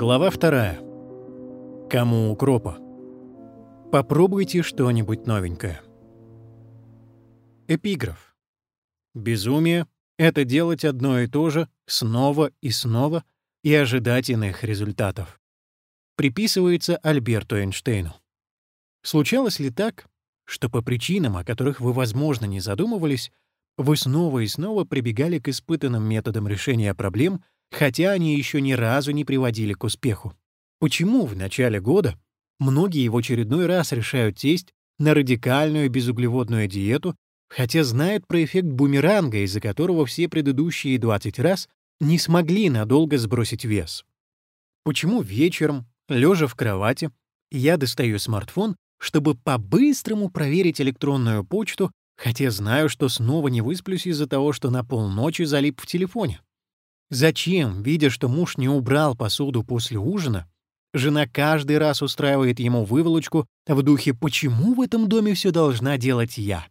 Глава вторая. Кому укропа? Попробуйте что-нибудь новенькое. Эпиграф. Безумие — это делать одно и то же снова и снова и ожидать иных результатов. Приписывается Альберту Эйнштейну. Случалось ли так, что по причинам, о которых вы, возможно, не задумывались, вы снова и снова прибегали к испытанным методам решения проблем, хотя они еще ни разу не приводили к успеху? Почему в начале года многие в очередной раз решают сесть на радикальную безуглеводную диету, хотя знают про эффект бумеранга, из-за которого все предыдущие 20 раз не смогли надолго сбросить вес? Почему вечером, лежа в кровати, я достаю смартфон чтобы по-быстрому проверить электронную почту, хотя знаю, что снова не высплюсь из-за того, что на полночи залип в телефоне. Зачем, видя, что муж не убрал посуду после ужина, жена каждый раз устраивает ему выволочку в духе «почему в этом доме все должна делать я?»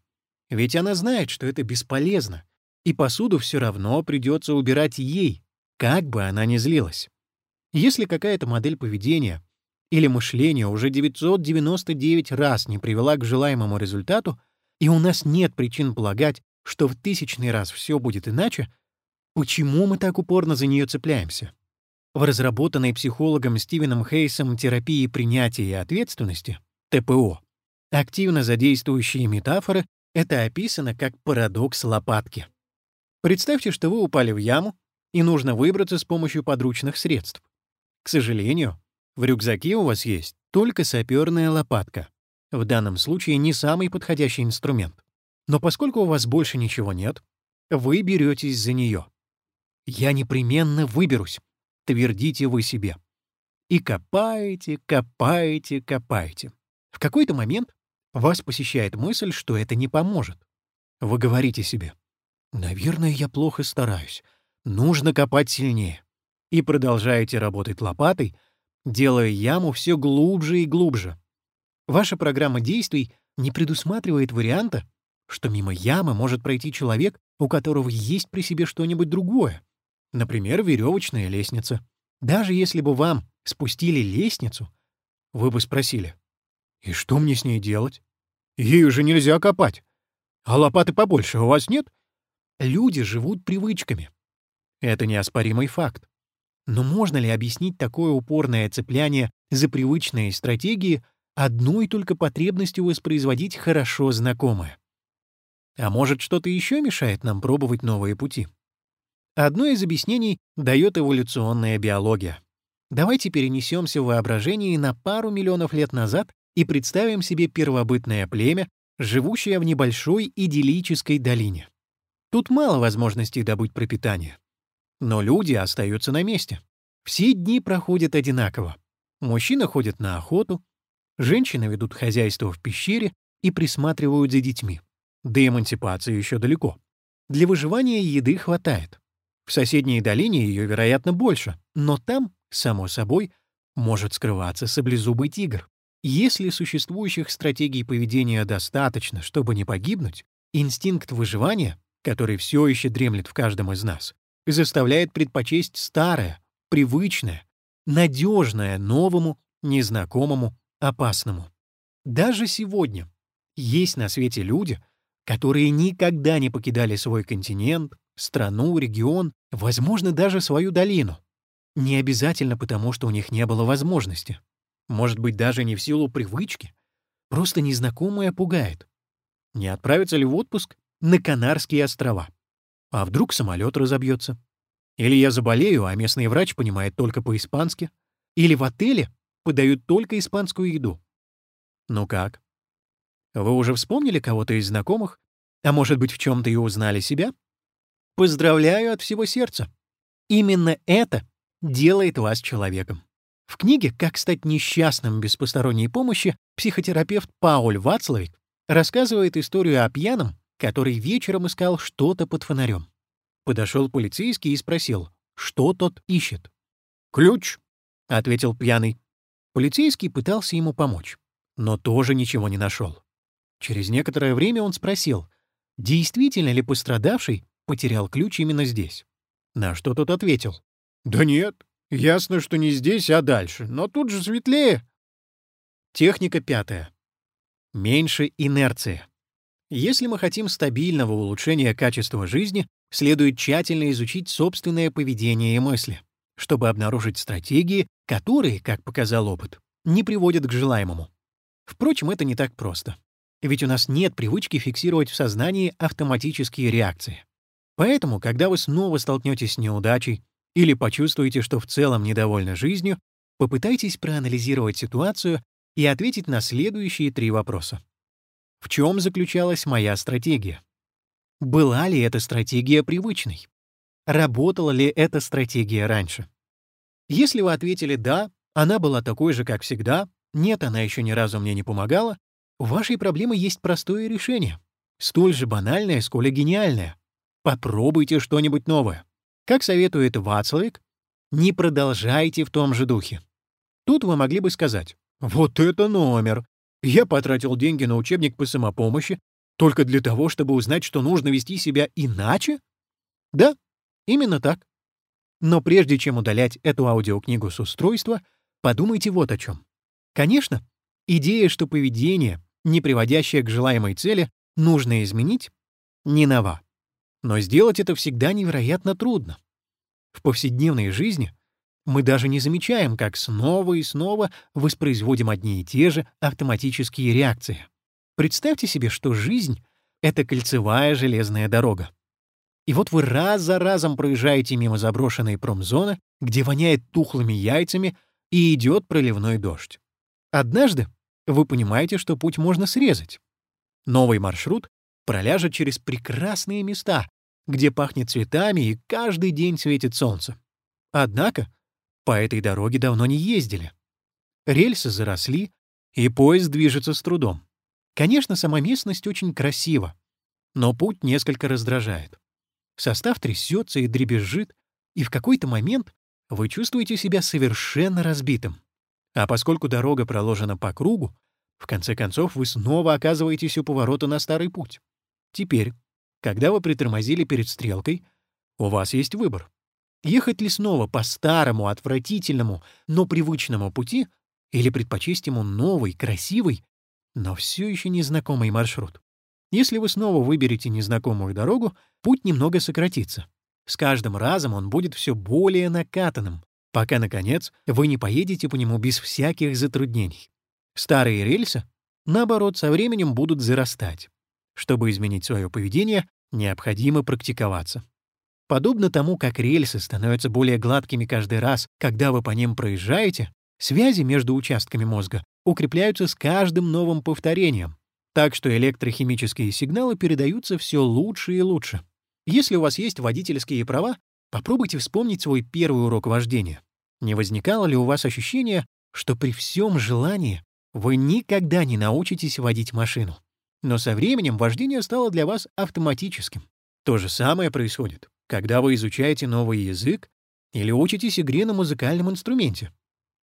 Ведь она знает, что это бесполезно, и посуду все равно придется убирать ей, как бы она ни злилась. Если какая-то модель поведения или мышление уже 999 раз не привела к желаемому результату, и у нас нет причин полагать, что в тысячный раз все будет иначе, почему мы так упорно за нее цепляемся? В разработанной психологом Стивеном Хейсом терапии принятия и ответственности, ТПО, активно задействующие метафоры, это описано как парадокс лопатки. Представьте, что вы упали в яму, и нужно выбраться с помощью подручных средств. К сожалению, в рюкзаке у вас есть только саперная лопатка. В данном случае не самый подходящий инструмент. Но поскольку у вас больше ничего нет, вы беретесь за нее. «Я непременно выберусь», — твердите вы себе. И копаете, копаете, копаете. В какой-то момент вас посещает мысль, что это не поможет. Вы говорите себе, «Наверное, я плохо стараюсь. Нужно копать сильнее». И продолжаете работать лопатой — делая яму все глубже и глубже. Ваша программа действий не предусматривает варианта, что мимо ямы может пройти человек, у которого есть при себе что-нибудь другое. Например, веревочная лестница. Даже если бы вам спустили лестницу, вы бы спросили, «И что мне с ней делать? Ей уже нельзя копать. А лопаты побольше у вас нет?» Люди живут привычками. Это неоспоримый факт. Но можно ли объяснить такое упорное цепляние за привычные стратегии одной только потребностью воспроизводить хорошо знакомое? А может, что-то еще мешает нам пробовать новые пути? Одно из объяснений дает эволюционная биология. Давайте перенесемся в воображении на пару миллионов лет назад и представим себе первобытное племя, живущее в небольшой идиллической долине. Тут мало возможностей добыть пропитание. Но люди остаются на месте. Все дни проходят одинаково. Мужчина ходит на охоту, женщины ведут хозяйство в пещере и присматривают за детьми. До эмансипации еще далеко. Для выживания еды хватает. В соседней долине ее, вероятно, больше, но там, само собой, может скрываться саблезубый тигр. Если существующих стратегий поведения достаточно, чтобы не погибнуть, инстинкт выживания, который все еще дремлет в каждом из нас, заставляет предпочесть старое, привычное, надежное новому, незнакомому, опасному. Даже сегодня есть на свете люди, которые никогда не покидали свой континент, страну, регион, возможно, даже свою долину. Не обязательно потому, что у них не было возможности. Может быть, даже не в силу привычки. Просто незнакомое пугает. Не отправиться ли в отпуск на Канарские острова? А вдруг самолет разобьется? Или я заболею, а местный врач понимает только по-испански? Или в отеле подают только испанскую еду? Ну как? Вы уже вспомнили кого-то из знакомых? А может быть, в чем-то и узнали себя? Поздравляю от всего сердца. Именно это делает вас человеком. В книге «Как стать несчастным без посторонней помощи» психотерапевт Пауль Вацлавик рассказывает историю о пьяном, который вечером искал что-то под фонарем. Подошел полицейский и спросил, что тот ищет. «Ключ», — ответил пьяный. Полицейский пытался ему помочь, но тоже ничего не нашел. Через некоторое время он спросил, действительно ли пострадавший потерял ключ именно здесь. На что тот ответил, «Да нет, Ясно, что не здесь, а дальше, но тут же светлее. Техника пятая. Меньше инерции. Если мы хотим стабильного улучшения качества жизни, следует тщательно изучить собственное поведение и мысли, чтобы обнаружить стратегии, которые, как показал опыт, не приводят к желаемому. Впрочем, это не так просто. Ведь у нас нет привычки фиксировать в сознании автоматические реакции. Поэтому, когда вы снова столкнетесь с неудачей или почувствуете, что в целом недовольны жизнью, попытайтесь проанализировать ситуацию и ответить на следующие три вопроса. В чем заключалась моя стратегия? Была ли эта стратегия привычной? Работала ли эта стратегия раньше? Если вы ответили «да», она была такой же, как всегда, «нет, она еще ни разу мне не помогала», у вашей проблемы есть простое решение, столь же банальное, сколь и гениальное. Попробуйте что-нибудь новое. Как советует Вацлавик, не продолжайте в том же духе. Тут вы могли бы сказать, вот это номер! Я потратил деньги на учебник по самопомощи только для того, чтобы узнать, что нужно вести себя иначе? Да, именно так. Но прежде чем удалять эту аудиокнигу с устройства, подумайте вот о чем. Конечно, идея, что поведение, не приводящее к желаемой цели, нужно изменить, не нова. Но сделать это всегда невероятно трудно. В повседневной жизни мы даже не замечаем, как снова и снова воспроизводим одни и те же автоматические реакции. Представьте себе, что жизнь — это кольцевая железная дорога. И вот вы раз за разом проезжаете мимо заброшенной промзоны, где воняет тухлыми яйцами и идет проливной дождь. Однажды вы понимаете, что путь можно срезать. Новый маршрут проляжет через прекрасные места, где пахнет цветами и каждый день светит солнце. Однако по этой дороге давно не ездили. Рельсы заросли, и поезд движется с трудом. Конечно, сама местность очень красива, но путь несколько раздражает. Состав трясется и дребезжит, и в какой-то момент вы чувствуете себя совершенно разбитым. А поскольку дорога проложена по кругу, в конце концов вы снова оказываетесь у поворота на старый путь. Теперь, когда вы притормозили перед стрелкой, у вас есть выбор. Ехать ли снова по старому, отвратительному, но привычному пути или предпочесть ему новый, красивый, но все еще незнакомый маршрут? Если вы снова выберете незнакомую дорогу, путь немного сократится. С каждым разом он будет все более накатанным, пока, наконец, вы не поедете по нему без всяких затруднений. Старые рельсы, наоборот, со временем будут зарастать. Чтобы изменить свое поведение, необходимо практиковаться. Подобно тому, как рельсы становятся более гладкими каждый раз, когда вы по ним проезжаете, связи между участками мозга укрепляются с каждым новым повторением, так что электрохимические сигналы передаются все лучше и лучше. Если у вас есть водительские права, попробуйте вспомнить свой первый урок вождения. Не возникало ли у вас ощущение, что при всем желании вы никогда не научитесь водить машину? Но со временем вождение стало для вас автоматическим. То же самое происходит, когда вы изучаете новый язык или учитесь игре на музыкальном инструменте.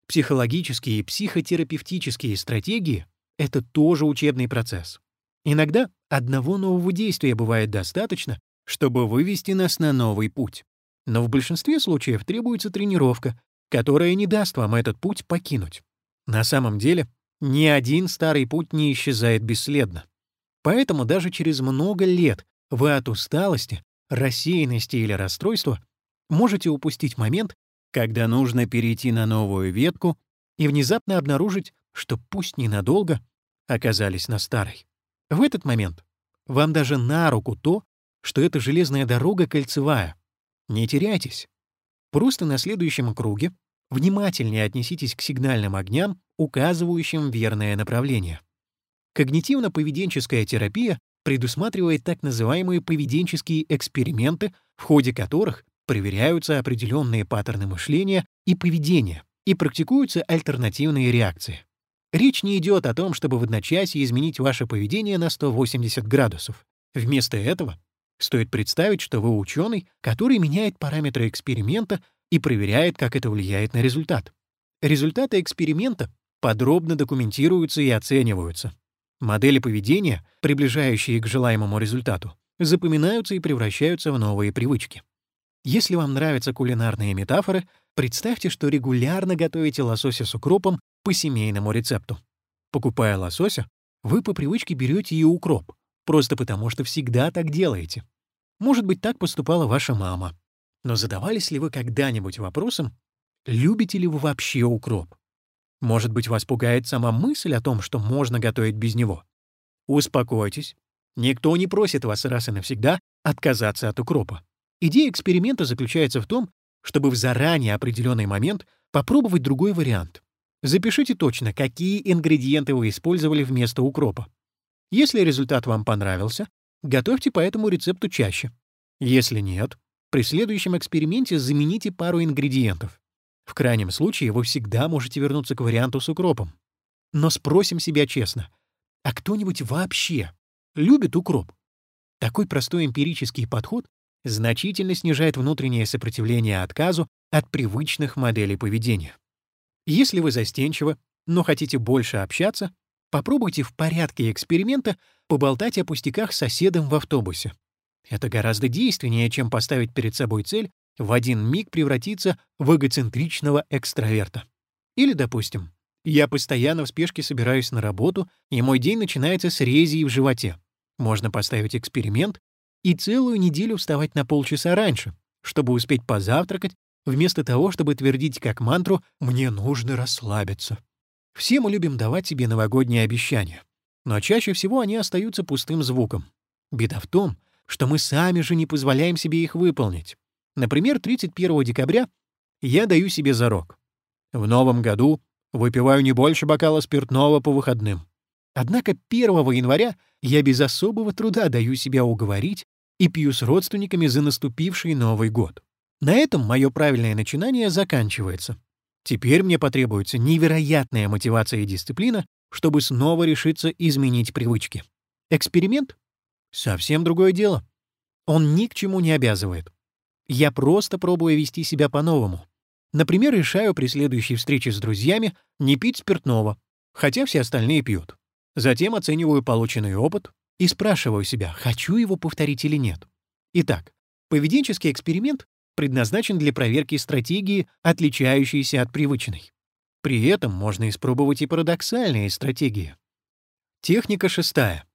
Психологические и психотерапевтические стратегии — это тоже учебный процесс. Иногда одного нового действия бывает достаточно, чтобы вывести нас на новый путь. Но в большинстве случаев требуется тренировка, которая не даст вам этот путь покинуть. На самом деле, ни один старый путь не исчезает бесследно. Поэтому даже через много лет вы от усталости, рассеянности или расстройства можете упустить момент, когда нужно перейти на новую ветку и внезапно обнаружить, что пусть ненадолго оказались на старой. В этот момент вам даже на руку то, что эта железная дорога кольцевая. Не теряйтесь. Просто на следующем круге внимательнее отнеситесь к сигнальным огням, указывающим верное направление. Когнитивно-поведенческая терапия предусматривает так называемые поведенческие эксперименты, в ходе которых проверяются определенные паттерны мышления и поведения и практикуются альтернативные реакции. Речь не идет о том, чтобы в одночасье изменить ваше поведение на 180 градусов. Вместо этого стоит представить, что вы ученый, который меняет параметры эксперимента и проверяет, как это влияет на результат. Результаты эксперимента подробно документируются и оцениваются. Модели поведения, приближающие к желаемому результату, запоминаются и превращаются в новые привычки. Если вам нравятся кулинарные метафоры, Представьте, что регулярно готовите лосося с укропом по семейному рецепту. Покупая лосося, вы по привычке берете и укроп, просто потому что всегда так делаете. Может быть, так поступала ваша мама. Но задавались ли вы когда-нибудь вопросом, любите ли вы вообще укроп? Может быть, вас пугает сама мысль о том, что можно готовить без него? Успокойтесь. Никто не просит вас раз и навсегда отказаться от укропа. Идея эксперимента заключается в том, чтобы в заранее определенный момент попробовать другой вариант. Запишите точно, какие ингредиенты вы использовали вместо укропа. Если результат вам понравился, готовьте по этому рецепту чаще. Если нет, при следующем эксперименте замените пару ингредиентов. В крайнем случае вы всегда можете вернуться к варианту с укропом. Но спросим себя честно, а кто-нибудь вообще любит укроп? Такой простой эмпирический подход значительно снижает внутреннее сопротивление отказу от привычных моделей поведения. Если вы застенчивы, но хотите больше общаться, попробуйте в порядке эксперимента поболтать о пустяках с соседом в автобусе. Это гораздо действеннее, чем поставить перед собой цель в один миг превратиться в эгоцентричного экстраверта. Или, допустим, я постоянно в спешке собираюсь на работу, и мой день начинается с резии в животе. Можно поставить эксперимент и целую неделю вставать на полчаса раньше, чтобы успеть позавтракать, вместо того, чтобы твердить как мантру «мне нужно расслабиться». Все мы любим давать себе новогодние обещания, но чаще всего они остаются пустым звуком. Беда в том, что мы сами же не позволяем себе их выполнить. Например, 31 декабря я даю себе зарок. В новом году выпиваю не больше бокала спиртного по выходным. Однако 1 января я без особого труда даю себя уговорить и пью с родственниками за наступивший Новый год. На этом мое правильное начинание заканчивается. Теперь мне потребуется невероятная мотивация и дисциплина, чтобы снова решиться изменить привычки. Эксперимент — совсем другое дело. Он ни к чему не обязывает. Я просто пробую вести себя по-новому. Например, решаю при следующей встрече с друзьями не пить спиртного, хотя все остальные пьют. Затем оцениваю полученный опыт, и спрашиваю себя, хочу его повторить или нет. Итак, поведенческий эксперимент предназначен для проверки стратегии, отличающейся от привычной. При этом можно испробовать и парадоксальные стратегии. Техника шестая.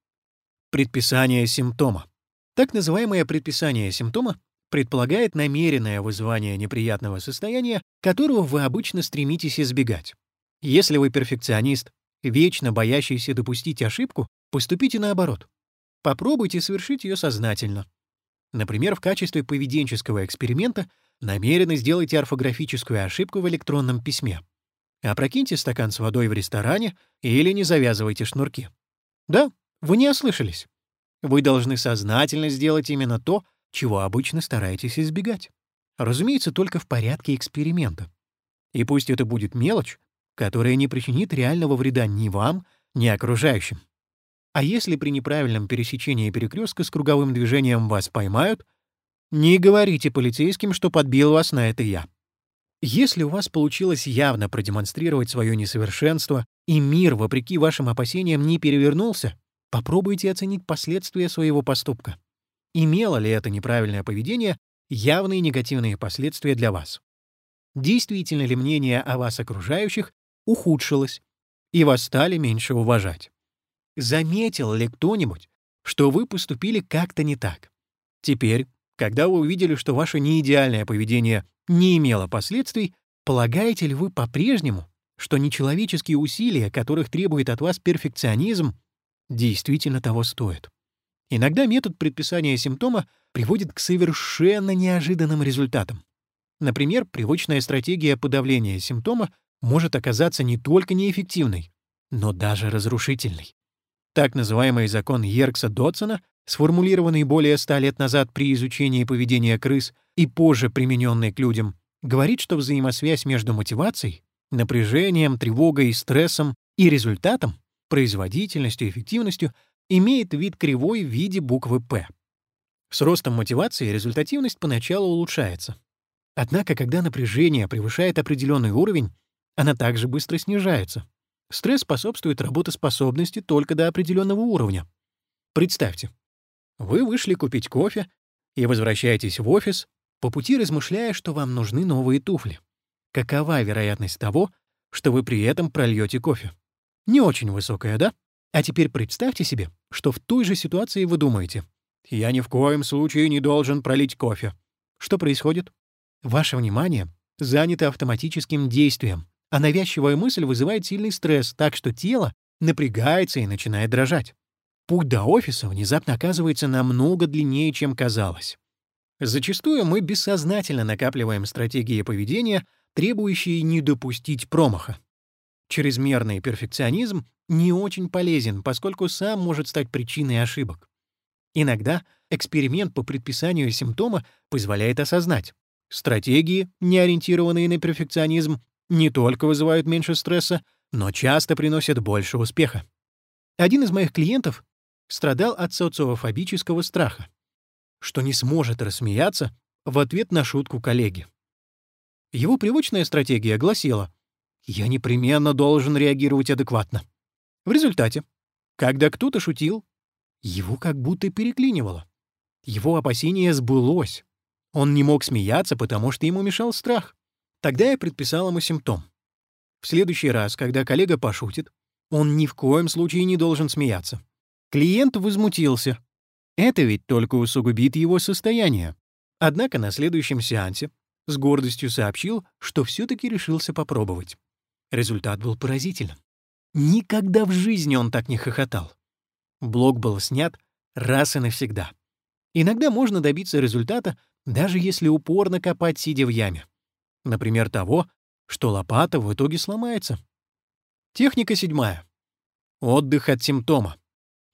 Предписание симптома. Так называемое предписание симптома предполагает намеренное вызывание неприятного состояния, которого вы обычно стремитесь избегать. Если вы перфекционист, вечно боящийся допустить ошибку, Поступите наоборот. Попробуйте совершить ее сознательно. Например, в качестве поведенческого эксперимента намеренно сделайте орфографическую ошибку в электронном письме. Опрокиньте стакан с водой в ресторане или не завязывайте шнурки. Да, вы не ослышались. Вы должны сознательно сделать именно то, чего обычно стараетесь избегать. Разумеется, только в порядке эксперимента. И пусть это будет мелочь, которая не причинит реального вреда ни вам, ни окружающим. А если при неправильном пересечении перекрестка с круговым движением вас поймают, не говорите полицейским, что подбил вас на это я. Если у вас получилось явно продемонстрировать свое несовершенство, и мир, вопреки вашим опасениям, не перевернулся, попробуйте оценить последствия своего поступка. Имело ли это неправильное поведение явные негативные последствия для вас? Действительно ли мнение о вас окружающих ухудшилось, и вас стали меньше уважать? Заметил ли кто-нибудь, что вы поступили как-то не так? Теперь, когда вы увидели, что ваше неидеальное поведение не имело последствий, полагаете ли вы по-прежнему, что нечеловеческие усилия, которых требует от вас перфекционизм, действительно того стоят? Иногда метод предписания симптома приводит к совершенно неожиданным результатам. Например, привычная стратегия подавления симптома может оказаться не только неэффективной, но даже разрушительной. Так называемый закон Йеркса-Дотсона, сформулированный более ста лет назад при изучении поведения крыс и позже примененный к людям, говорит, что взаимосвязь между мотивацией, напряжением, тревогой, стрессом и результатом, производительностью и эффективностью, имеет вид кривой в виде буквы «П». С ростом мотивации результативность поначалу улучшается. Однако, когда напряжение превышает определенный уровень, она также быстро снижается. Стресс способствует работоспособности только до определенного уровня. Представьте, вы вышли купить кофе и возвращаетесь в офис, по пути размышляя, что вам нужны новые туфли. какова вероятность того, что вы при этом прольете кофе? Не очень высокая, да? А теперь представьте себе, что в той же ситуации вы думаете, «Я ни в коем случае не должен пролить кофе». Что происходит? Ваше внимание занято автоматическим действием, а навязчивая мысль вызывает сильный стресс, так что тело напрягается и начинает дрожать. Путь до офиса внезапно оказывается намного длиннее, чем казалось. Зачастую мы бессознательно накапливаем стратегии поведения, требующие не допустить промаха. Чрезмерный перфекционизм не очень полезен, поскольку сам может стать причиной ошибок. Иногда эксперимент по предписанию симптома позволяет осознать, стратегии, не ориентированные на перфекционизм, не только вызывают меньше стресса, но часто приносят больше успеха. Один из моих клиентов страдал от социофобического страха, что не сможет рассмеяться в ответ на шутку коллеги. Его привычная стратегия гласила «Я непременно должен реагировать адекватно». В результате, когда кто-то шутил, его как будто переклинивало. Его опасение сбылось. Он не мог смеяться, потому что ему мешал страх. Тогда я предписал ему симптом. В следующий раз, когда коллега пошутит, он ни в коем случае не должен смеяться. Клиент возмутился. Это ведь только усугубит его состояние. Однако на следующем сеансе с гордостью сообщил, что все-таки решился попробовать. Результат был поразителен. Никогда в жизни он так не хохотал. Блок был снят раз и навсегда. Иногда можно добиться результата, даже если упорно копать, сидя в яме. Например, того, что лопата в итоге сломается. Техника седьмая. Отдых от симптома.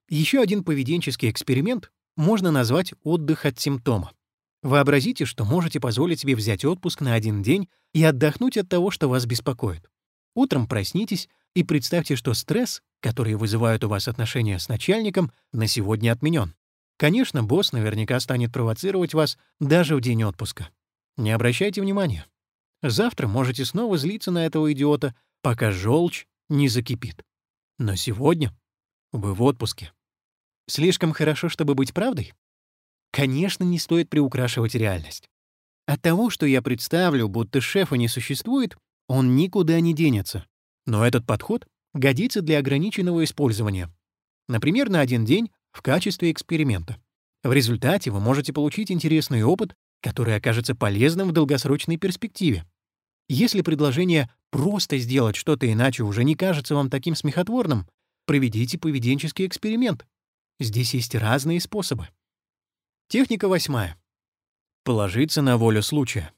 Еще один поведенческий эксперимент можно назвать «отдых от симптома». Вообразите, что можете позволить себе взять отпуск на один день и отдохнуть от того, что вас беспокоит. Утром проснитесь и представьте, что стресс, который вызывают у вас отношения с начальником, на сегодня отменен. Конечно, босс наверняка станет провоцировать вас даже в день отпуска. Не обращайте внимания. Завтра можете снова злиться на этого идиота, пока желчь не закипит. Но сегодня вы в отпуске. Слишком хорошо, чтобы быть правдой? Конечно, не стоит приукрашивать реальность. От того, что я представлю, будто шефа не существует, он никуда не денется. Но этот подход годится для ограниченного использования. Например, на один день в качестве эксперимента. В результате вы можете получить интересный опыт, который окажется полезным в долгосрочной перспективе. Если предложение «просто сделать что-то иначе» уже не кажется вам таким смехотворным, проведите поведенческий эксперимент. Здесь есть разные способы. Техника восьмая. Положиться на волю случая.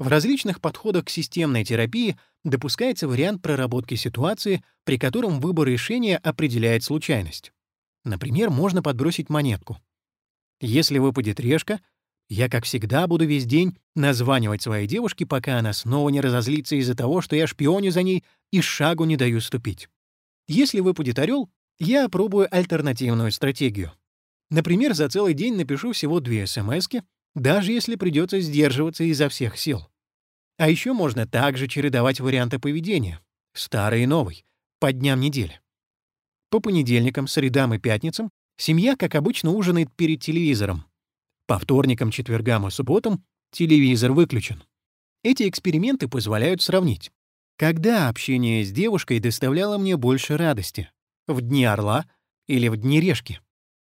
В различных подходах к системной терапии допускается вариант проработки ситуации, при котором выбор решения определяет случайность. Например, можно подбросить монетку. Если выпадет решка, я, как всегда, буду весь день названивать своей девушке, пока она снова не разозлится из-за того, что я шпионю за ней и шагу не даю ступить. Если выпадет орел, я опробую альтернативную стратегию. Например, за целый день напишу всего две смски, даже если придется сдерживаться изо всех сил. А еще можно также чередовать варианты поведения, старый и новый, по дням недели. По понедельникам, средам и пятницам семья, как обычно, ужинает перед телевизором. По вторникам, четвергам и субботам телевизор выключен. Эти эксперименты позволяют сравнить, когда общение с девушкой доставляло мне больше радости — в дни орла или в дни решки.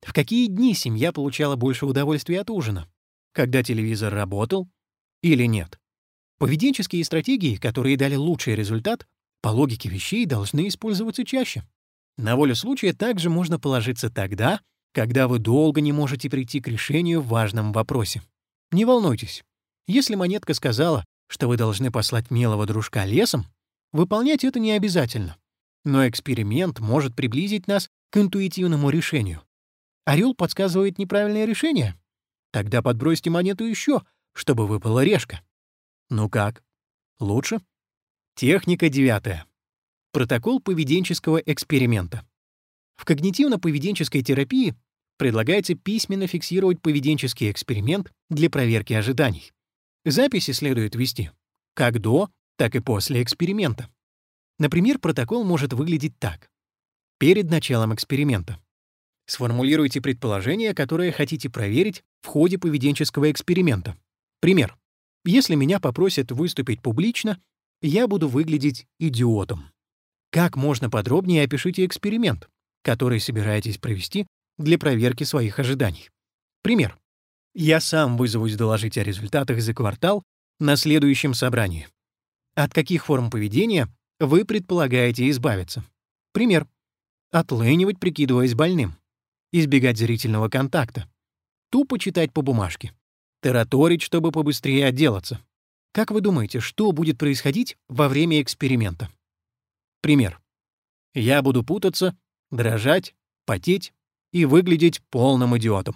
В какие дни семья получала больше удовольствия от ужина? Когда телевизор работал или нет? Поведенческие стратегии, которые дали лучший результат, по логике вещей должны использоваться чаще. На волю случая также можно положиться тогда, когда вы долго не можете прийти к решению в важном вопросе. Не волнуйтесь. Если монетка сказала, что вы должны послать милого дружка лесом, выполнять это не обязательно. Но эксперимент может приблизить нас к интуитивному решению. Орел подсказывает неправильное решение? Тогда подбросьте монету еще, чтобы выпала решка. Ну как? Лучше? Техника девятая. Протокол поведенческого эксперимента. В когнитивно-поведенческой терапии предлагается письменно фиксировать поведенческий эксперимент для проверки ожиданий. Записи следует вести как до, так и после эксперимента. Например, протокол может выглядеть так. Перед началом эксперимента. Сформулируйте предположение, которое хотите проверить в ходе поведенческого эксперимента. Пример. Если меня попросят выступить публично, я буду выглядеть идиотом. Как можно подробнее опишите эксперимент, который собираетесь провести для проверки своих ожиданий. Пример. Я сам вызовусь доложить о результатах за квартал на следующем собрании. От каких форм поведения вы предполагаете избавиться? Пример. Отлынивать, прикидываясь больным. Избегать зрительного контакта. Тупо читать по бумажке. Тараторить, чтобы побыстрее отделаться. Как вы думаете, что будет происходить во время эксперимента? Пример. Я буду путаться, дрожать, потеть и выглядеть полным идиотом.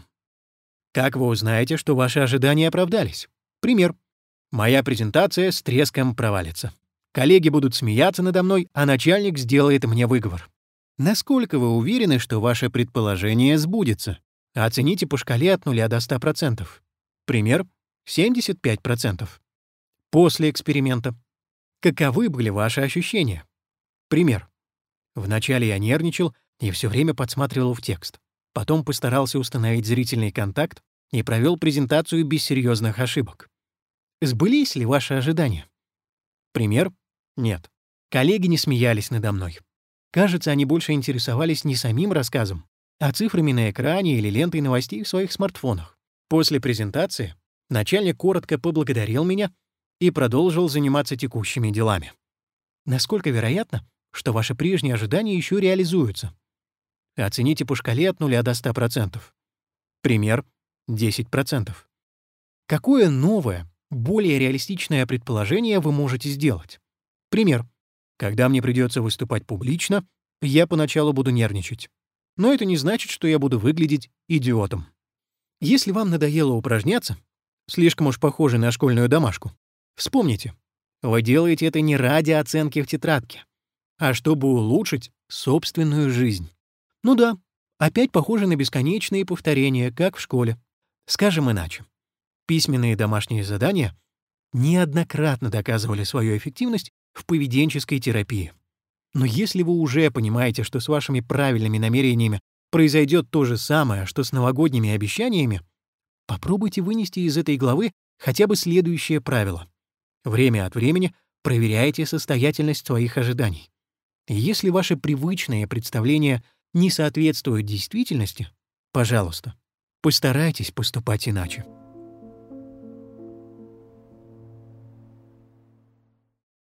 Как вы узнаете, что ваши ожидания оправдались? Пример. Моя презентация с треском провалится. Коллеги будут смеяться надо мной, а начальник сделает мне выговор. Насколько вы уверены, что ваше предположение сбудется? Оцените по шкале от 0 до 100%. Пример — 75%. После эксперимента. Каковы были ваши ощущения? Пример. Вначале я нервничал и все время подсматривал в текст. Потом постарался установить зрительный контакт и провел презентацию без серьезных ошибок. Сбылись ли ваши ожидания? Пример — нет. Коллеги не смеялись надо мной. Кажется, они больше интересовались не самим рассказом, а цифрами на экране или лентой новостей в своих смартфонах. После презентации начальник коротко поблагодарил меня и продолжил заниматься текущими делами. Насколько вероятно, что ваши прежние ожидания еще реализуются? Оцените по шкале от 0 до 100%. Пример — 10%. Какое новое, более реалистичное предположение вы можете сделать. Пример. Когда мне придется выступать публично, я поначалу буду нервничать. Но это не значит, что я буду выглядеть идиотом. Если вам надоело упражняться, слишком уж похоже на школьную домашку, вспомните, вы делаете это не ради оценки в тетрадке, а чтобы улучшить собственную жизнь. Ну да, опять похоже на бесконечные повторения, как в школе. Скажем иначе. Письменные домашние задания неоднократно доказывали свою эффективность в поведенческой терапии. Но если вы уже понимаете, что с вашими правильными намерениями произойдет то же самое, что с новогодними обещаниями, попробуйте вынести из этой главы хотя бы следующее правило. Время от времени проверяйте состоятельность своих ожиданий. если ваши привычные представления не соответствуют действительности, пожалуйста, постарайтесь поступать иначе.